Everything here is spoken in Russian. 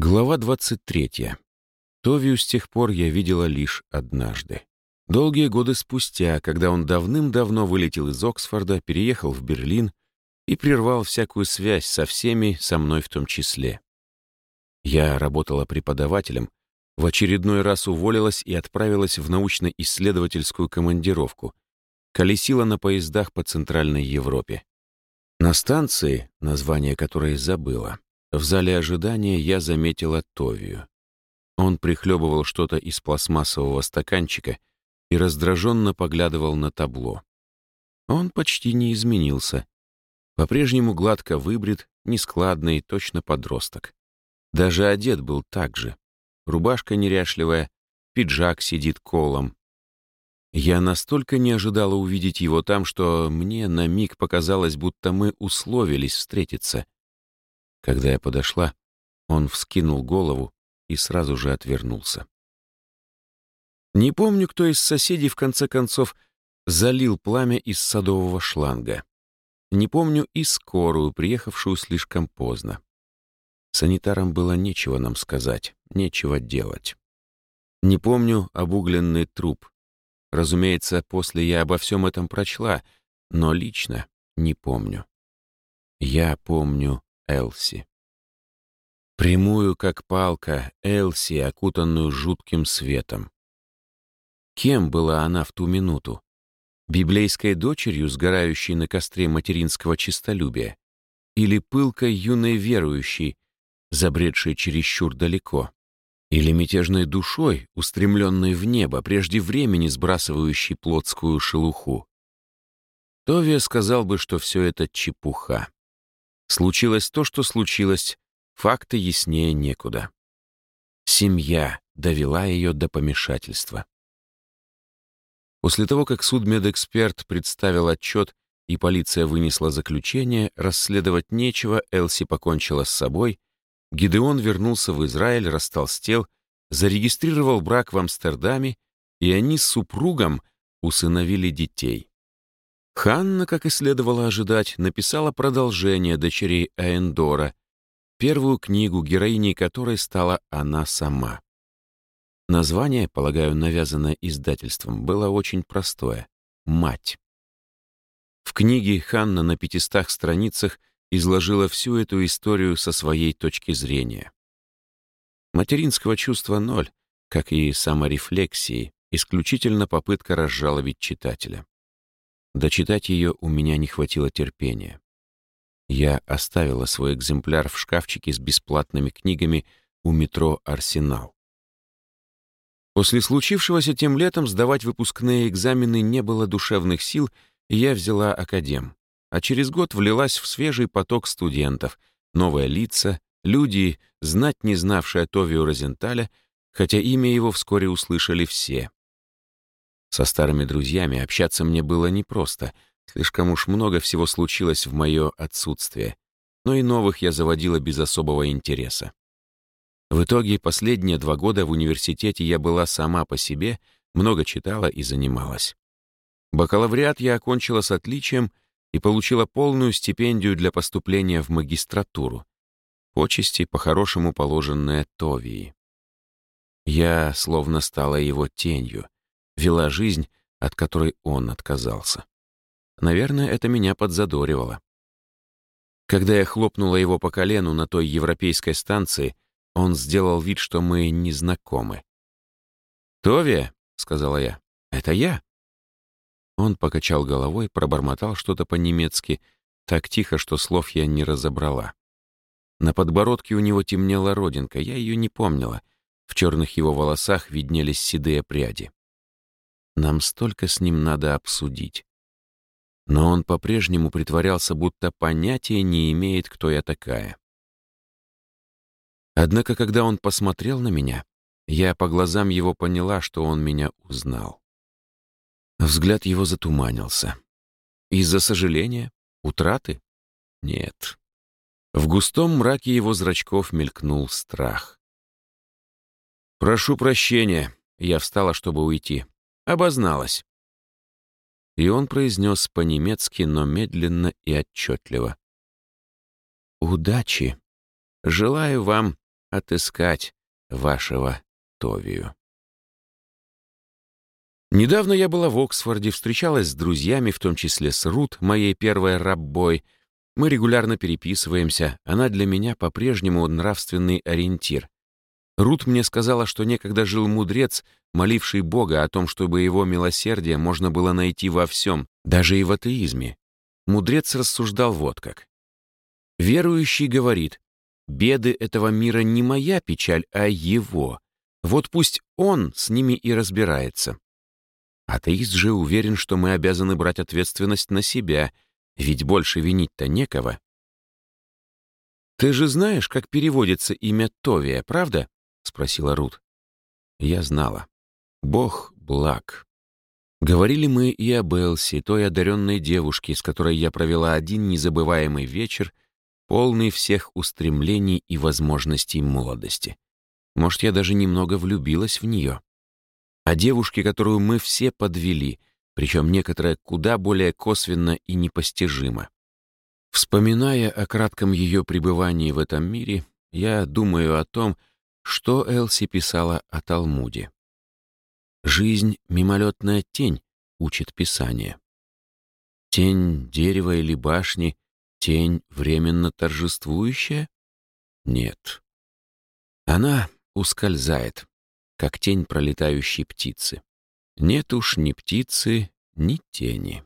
Глава 23. Товию с тех пор я видела лишь однажды. Долгие годы спустя, когда он давным-давно вылетел из Оксфорда, переехал в Берлин и прервал всякую связь со всеми, со мной в том числе. Я работала преподавателем, в очередной раз уволилась и отправилась в научно-исследовательскую командировку, колесила на поездах по Центральной Европе. На станции, название которой забыла, в зале ожидания я заметила Товию. Он прихлебывал что-то из пластмассового стаканчика и раздраженно поглядывал на табло. Он почти не изменился. По-прежнему гладко выбрит, нескладный, точно подросток. Даже одет был так же. Рубашка неряшливая, пиджак сидит колом. Я настолько не ожидала увидеть его там, что мне на миг показалось, будто мы условились встретиться — когда я подошла, он вскинул голову и сразу же отвернулся. Не помню, кто из соседей в конце концов залил пламя из садового шланга. Не помню и скорую, приехавшую слишком поздно. Санитарам было нечего нам сказать, нечего делать. Не помню обугленный труп. Разумеется, после я обо всем этом прочла, но лично не помню. Я помню Элси. Прямую, как палка, Элси, окутанную жутким светом. Кем была она в ту минуту? Библейской дочерью, сгорающей на костре материнского честолюбия? Или пылкой юной верующей, забредшей чересчур далеко? Или мятежной душой, устремленной в небо, прежде времени сбрасывающей плотскую шелуху? Товия сказал бы, что все это чепуха. Случилось то, что случилось, факты яснее некуда. Семья довела ее до помешательства. После того, как судмедэксперт представил отчет и полиция вынесла заключение, расследовать нечего, Элси покончила с собой, Гидеон вернулся в Израиль, растолстел, зарегистрировал брак в Амстердаме, и они с супругом усыновили детей. Ханна, как и следовало ожидать, написала продолжение «Дочерей Аэндора», первую книгу, героиней которой стала она сама. Название, полагаю, навязанное издательством, было очень простое — «Мать». В книге Ханна на пятистах страницах изложила всю эту историю со своей точки зрения. Материнского чувства ноль, как и саморефлексии, исключительно попытка разжаловить читателя. Дочитать ее у меня не хватило терпения. Я оставила свой экземпляр в шкафчике с бесплатными книгами у метро «Арсенал». После случившегося тем летом сдавать выпускные экзамены не было душевных сил, и я взяла академ. А через год влилась в свежий поток студентов, новые лица, люди, знать не знавшие Товио Розенталя, хотя имя его вскоре услышали все. Со старыми друзьями общаться мне было непросто, слишком уж много всего случилось в мое отсутствие, но и новых я заводила без особого интереса. В итоге последние два года в университете я была сама по себе, много читала и занималась. Бакалавриат я окончила с отличием и получила полную стипендию для поступления в магистратуру. Почести, по-хорошему положенные Товии. Я словно стала его тенью — вела жизнь, от которой он отказался. Наверное, это меня подзадоривало. Когда я хлопнула его по колену на той европейской станции, он сделал вид, что мы не знакомы. «Товия», — сказала я, — «это я». Он покачал головой, пробормотал что-то по-немецки, так тихо, что слов я не разобрала. На подбородке у него темнела родинка, я ее не помнила. В черных его волосах виднелись седые пряди. Нам столько с ним надо обсудить. Но он по-прежнему притворялся, будто понятия не имеет, кто я такая. Однако, когда он посмотрел на меня, я по глазам его поняла, что он меня узнал. Взгляд его затуманился. Из-за сожаления? Утраты? Нет. В густом мраке его зрачков мелькнул страх. «Прошу прощения», — я встала, чтобы уйти. Обозналась. И он произнес по-немецки, но медленно и отчетливо. «Удачи. Желаю вам отыскать вашего Товию. Недавно я была в Оксфорде, встречалась с друзьями, в том числе с Рут, моей первой раббой. Мы регулярно переписываемся, она для меня по-прежнему нравственный ориентир. Рут мне сказала, что некогда жил мудрец, моливший Бога о том, чтобы его милосердие можно было найти во всем, даже и в атеизме. Мудрец рассуждал вот как. Верующий говорит, беды этого мира не моя печаль, а его. Вот пусть он с ними и разбирается. Атеист же уверен, что мы обязаны брать ответственность на себя, ведь больше винить-то некого. «Ты же знаешь, как переводится имя Товия, правда?» — спросила Рут. Я знала. Бог благ. Говорили мы и об Элси, той одаренной девушке, с которой я провела один незабываемый вечер, полный всех устремлений и возможностей молодости. Может, я даже немного влюбилась в нее о девушке, которую мы все подвели, причем некоторая куда более косвенно и непостижимо. Вспоминая о кратком ее пребывании в этом мире, я думаю о том, что Элси писала о Талмуде. «Жизнь — мимолетная тень», — учит Писание. Тень дерева или башни, тень временно торжествующая? Нет. Она ускользает, как тень пролетающей птицы. Нет уж ни птицы, ни тени.